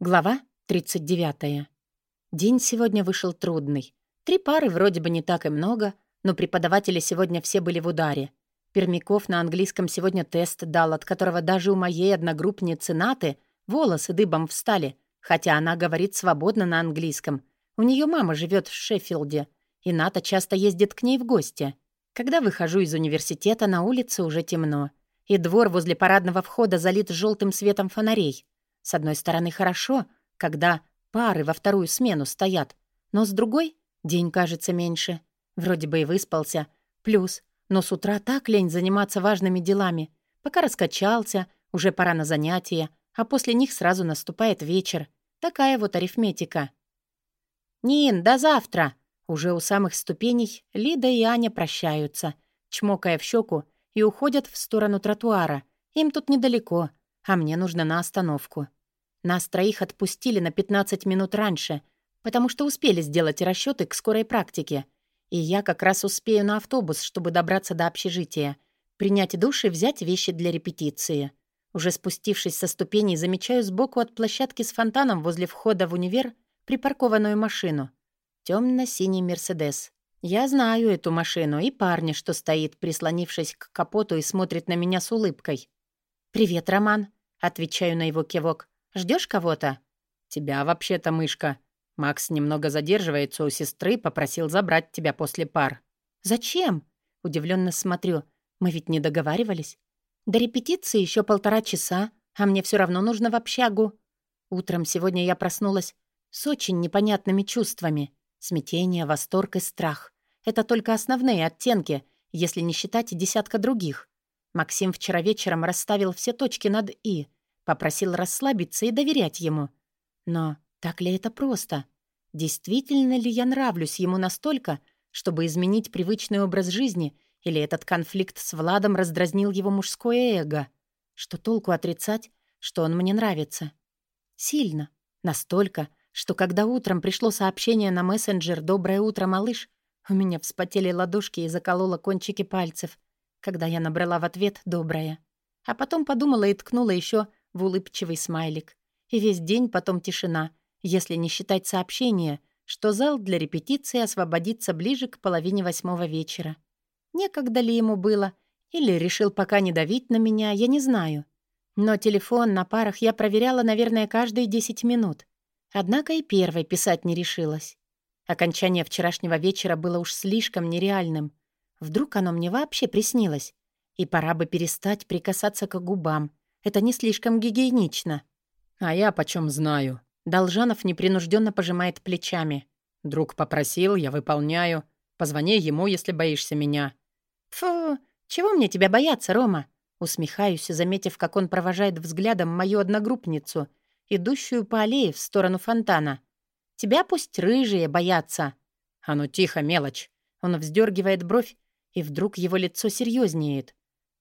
Глава 39. День сегодня вышел трудный. Три пары вроде бы не так и много, но преподаватели сегодня все были в ударе. Пермяков на английском сегодня тест дал, от которого даже у моей одногруппницы Наты волосы дыбом встали, хотя она говорит свободно на английском. У нее мама живет в Шеффилде, и Ната часто ездит к ней в гости. Когда выхожу из университета, на улице уже темно, и двор возле парадного входа залит желтым светом фонарей — с одной стороны, хорошо, когда пары во вторую смену стоят, но с другой день кажется меньше. Вроде бы и выспался. Плюс, но с утра так лень заниматься важными делами. Пока раскачался, уже пора на занятия, а после них сразу наступает вечер. Такая вот арифметика. «Нин, до завтра!» Уже у самых ступеней Лида и Аня прощаются, чмокая в щеку, и уходят в сторону тротуара. Им тут недалеко, а мне нужно на остановку. Нас троих отпустили на 15 минут раньше, потому что успели сделать расчеты к скорой практике. И я как раз успею на автобус, чтобы добраться до общежития, принять душ и взять вещи для репетиции. Уже спустившись со ступеней, замечаю сбоку от площадки с фонтаном возле входа в универ припаркованную машину. Темно-синий «Мерседес». Я знаю эту машину и парня, что стоит, прислонившись к капоту и смотрит на меня с улыбкой. «Привет, Роман», — отвечаю на его кивок. Ждешь кого-то?» «Тебя вообще-то, мышка. Макс немного задерживается у сестры, попросил забрать тебя после пар». «Зачем?» Удивленно смотрю. «Мы ведь не договаривались. До репетиции еще полтора часа, а мне все равно нужно в общагу». Утром сегодня я проснулась с очень непонятными чувствами. Смятение, восторг и страх. Это только основные оттенки, если не считать десятка других. Максим вчера вечером расставил все точки над «и», Попросил расслабиться и доверять ему. Но так ли это просто? Действительно ли я нравлюсь ему настолько, чтобы изменить привычный образ жизни, или этот конфликт с Владом раздразнил его мужское эго? Что толку отрицать, что он мне нравится? Сильно. Настолько, что когда утром пришло сообщение на мессенджер «Доброе утро, малыш», у меня вспотели ладошки и заколола кончики пальцев, когда я набрала в ответ «Доброе». А потом подумала и ткнула еще в улыбчивый смайлик. И весь день потом тишина, если не считать сообщения, что зал для репетиции освободится ближе к половине восьмого вечера. Некогда ли ему было, или решил пока не давить на меня, я не знаю. Но телефон на парах я проверяла, наверное, каждые десять минут. Однако и первой писать не решилась. Окончание вчерашнего вечера было уж слишком нереальным. Вдруг оно мне вообще приснилось? И пора бы перестать прикасаться к губам, это не слишком гигиенично». «А я почем знаю?» Должанов непринужденно пожимает плечами. «Друг попросил, я выполняю. Позвони ему, если боишься меня». «Фу, чего мне тебя бояться, Рома?» Усмехаюсь, заметив, как он провожает взглядом мою одногруппницу, идущую по аллее в сторону фонтана. «Тебя пусть рыжие боятся». «А ну тихо, мелочь!» Он вздергивает бровь, и вдруг его лицо серьезнеет.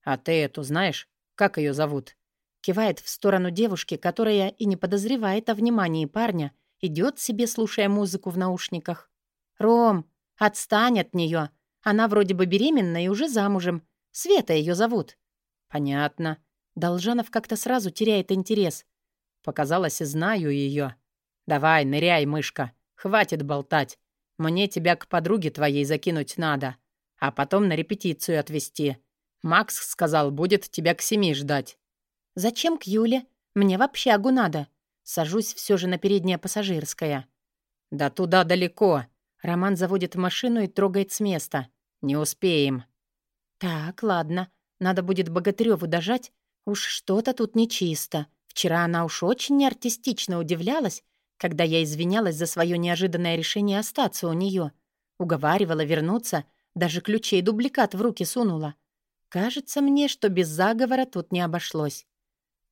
«А ты эту знаешь? Как ее зовут?» Кивает в сторону девушки, которая и не подозревает о внимании парня, идет себе, слушая музыку в наушниках. «Ром, отстань от нее. Она вроде бы беременна и уже замужем. Света ее зовут». «Понятно». Должанов как-то сразу теряет интерес. Показалось, знаю ее. «Давай, ныряй, мышка. Хватит болтать. Мне тебя к подруге твоей закинуть надо, а потом на репетицию отвезти. Макс сказал, будет тебя к семи ждать». «Зачем к Юле? Мне в общагу надо». Сажусь все же на переднее пассажирское. «Да туда далеко». Роман заводит машину и трогает с места. «Не успеем». «Так, ладно. Надо будет Богатырёву дожать. Уж что-то тут нечисто. Вчера она уж очень артистично удивлялась, когда я извинялась за свое неожиданное решение остаться у нее. Уговаривала вернуться, даже ключей дубликат в руки сунула. Кажется мне, что без заговора тут не обошлось.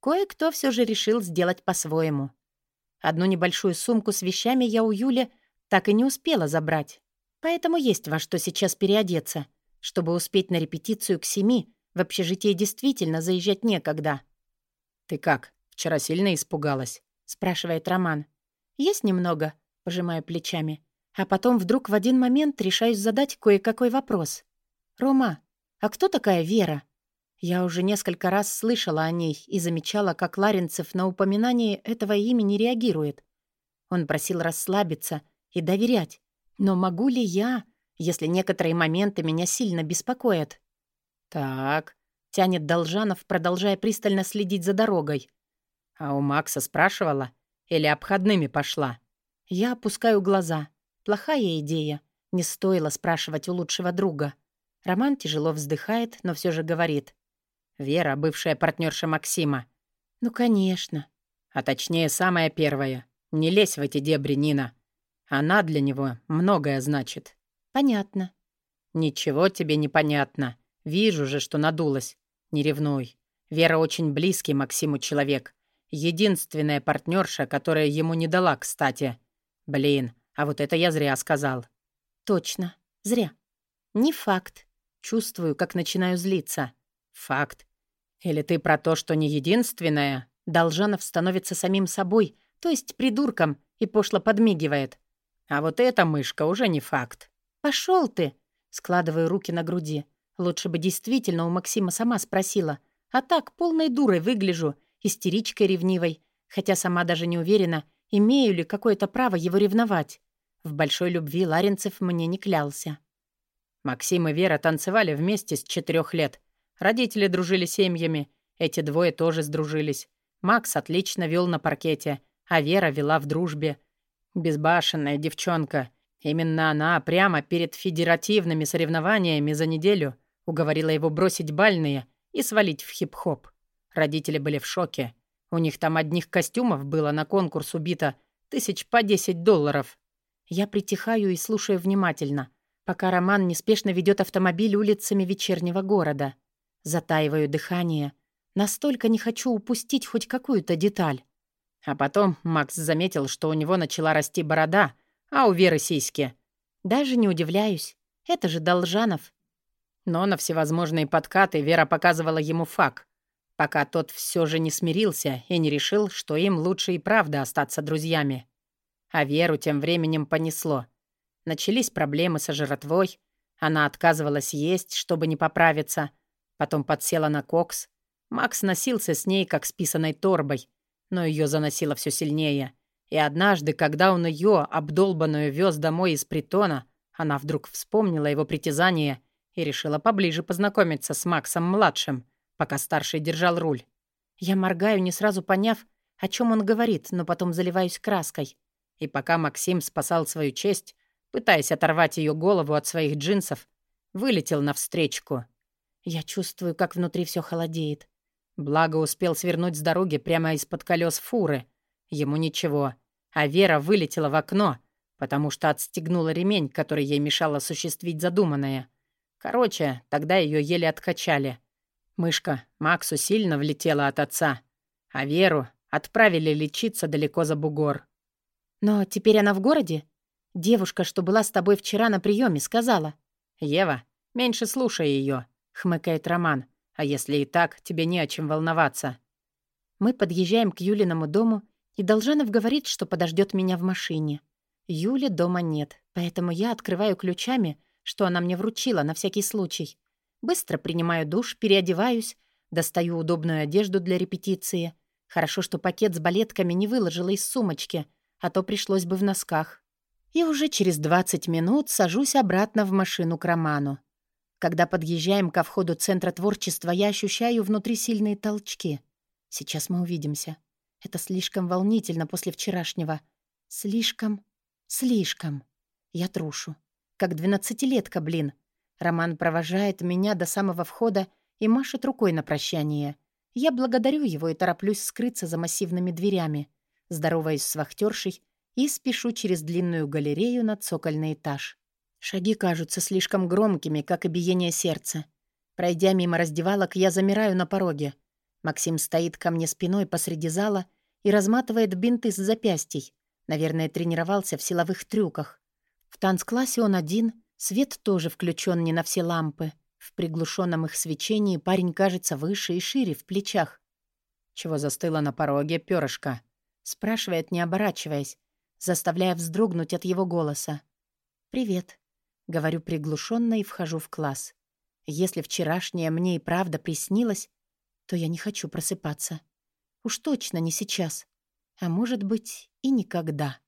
Кое-кто все же решил сделать по-своему. Одну небольшую сумку с вещами я у Юли так и не успела забрать. Поэтому есть во что сейчас переодеться. Чтобы успеть на репетицию к семи, в общежитие действительно заезжать некогда. «Ты как, вчера сильно испугалась?» — спрашивает Роман. «Есть немного», — пожимаю плечами. А потом вдруг в один момент решаюсь задать кое-какой вопрос. «Рома, а кто такая Вера?» Я уже несколько раз слышала о ней и замечала, как Ларинцев на упоминание этого имени реагирует. Он просил расслабиться и доверять. Но могу ли я, если некоторые моменты меня сильно беспокоят? «Так», — тянет Должанов, продолжая пристально следить за дорогой. «А у Макса спрашивала? Или обходными пошла?» Я опускаю глаза. Плохая идея. Не стоило спрашивать у лучшего друга. Роман тяжело вздыхает, но все же говорит. «Вера, бывшая партнерша Максима». «Ну, конечно». А точнее, самая первая. Не лезь в эти дебри, Нина. Она для него многое значит. Понятно. Ничего тебе не понятно. Вижу же, что надулась. Не ревнуй. Вера очень близкий Максиму человек. Единственная партнерша, которая ему не дала, кстати. Блин, а вот это я зря сказал. Точно. Зря. Не факт. Чувствую, как начинаю злиться. Факт. Или ты про то, что не единственная? Должанов становится самим собой, то есть придурком, и пошло подмигивает. А вот эта мышка уже не факт. Пошел ты!» Складываю руки на груди. Лучше бы действительно у Максима сама спросила. А так полной дурой выгляжу, истеричкой ревнивой, хотя сама даже не уверена, имею ли какое-то право его ревновать. В большой любви Ларинцев мне не клялся. Максим и Вера танцевали вместе с четырех лет. Родители дружили семьями, эти двое тоже сдружились. Макс отлично вел на паркете, а Вера вела в дружбе. Безбашенная девчонка. Именно она прямо перед федеративными соревнованиями за неделю уговорила его бросить бальные и свалить в хип-хоп. Родители были в шоке. У них там одних костюмов было на конкурс убито тысяч по 10 долларов. Я притихаю и слушаю внимательно, пока Роман неспешно ведет автомобиль улицами вечернего города. Затаиваю дыхание. Настолько не хочу упустить хоть какую-то деталь. А потом Макс заметил, что у него начала расти борода, а у Веры сиськи. Даже не удивляюсь. Это же Должанов. Но на всевозможные подкаты Вера показывала ему факт, пока тот все же не смирился и не решил, что им лучше и правда остаться друзьями. А Веру тем временем понесло. Начались проблемы со жратвой, она отказывалась есть, чтобы не поправиться, потом подсела на кокс. Макс носился с ней, как с писаной торбой, но ее заносило все сильнее. И однажды, когда он ее, обдолбанную, вез домой из притона, она вдруг вспомнила его притязание и решила поближе познакомиться с Максом-младшим, пока старший держал руль. Я моргаю, не сразу поняв, о чем он говорит, но потом заливаюсь краской. И пока Максим спасал свою честь, пытаясь оторвать ее голову от своих джинсов, вылетел навстречку. Я чувствую, как внутри все холодеет. Благо успел свернуть с дороги прямо из-под колес фуры. Ему ничего. А Вера вылетела в окно, потому что отстегнула ремень, который ей мешал осуществить задуманное. Короче, тогда ее еле откачали. Мышка Максу сильно влетела от отца, а Веру отправили лечиться далеко за бугор. «Но теперь она в городе? Девушка, что была с тобой вчера на приеме, сказала». «Ева, меньше слушай ее, хмыкает Роман. А если и так, тебе не о чем волноваться. Мы подъезжаем к Юлиному дому, и Должанов говорит, что подождет меня в машине. Юли дома нет, поэтому я открываю ключами, что она мне вручила на всякий случай. Быстро принимаю душ, переодеваюсь, достаю удобную одежду для репетиции. Хорошо, что пакет с балетками не выложила из сумочки, а то пришлось бы в носках. И уже через 20 минут сажусь обратно в машину к Роману. Когда подъезжаем ко входу Центра творчества, я ощущаю внутри сильные толчки. Сейчас мы увидимся. Это слишком волнительно после вчерашнего. Слишком, слишком. Я трушу. Как двенадцатилетка, блин. Роман провожает меня до самого входа и машет рукой на прощание. Я благодарю его и тороплюсь скрыться за массивными дверями. Здороваюсь с вахтершей и спешу через длинную галерею на цокольный этаж. Шаги кажутся слишком громкими, как и биение сердца. Пройдя мимо раздевалок, я замираю на пороге. Максим стоит ко мне спиной посреди зала и разматывает бинты с запястий. Наверное, тренировался в силовых трюках. В танцклассе он один, свет тоже включен не на все лампы. В приглушенном их свечении парень кажется выше и шире в плечах. «Чего застыла на пороге, перышко?» спрашивает, не оборачиваясь, заставляя вздрогнуть от его голоса. «Привет», Говорю приглушенно и вхожу в класс. Если вчерашнее мне и правда приснилось, то я не хочу просыпаться. Уж точно не сейчас. А может быть, и никогда.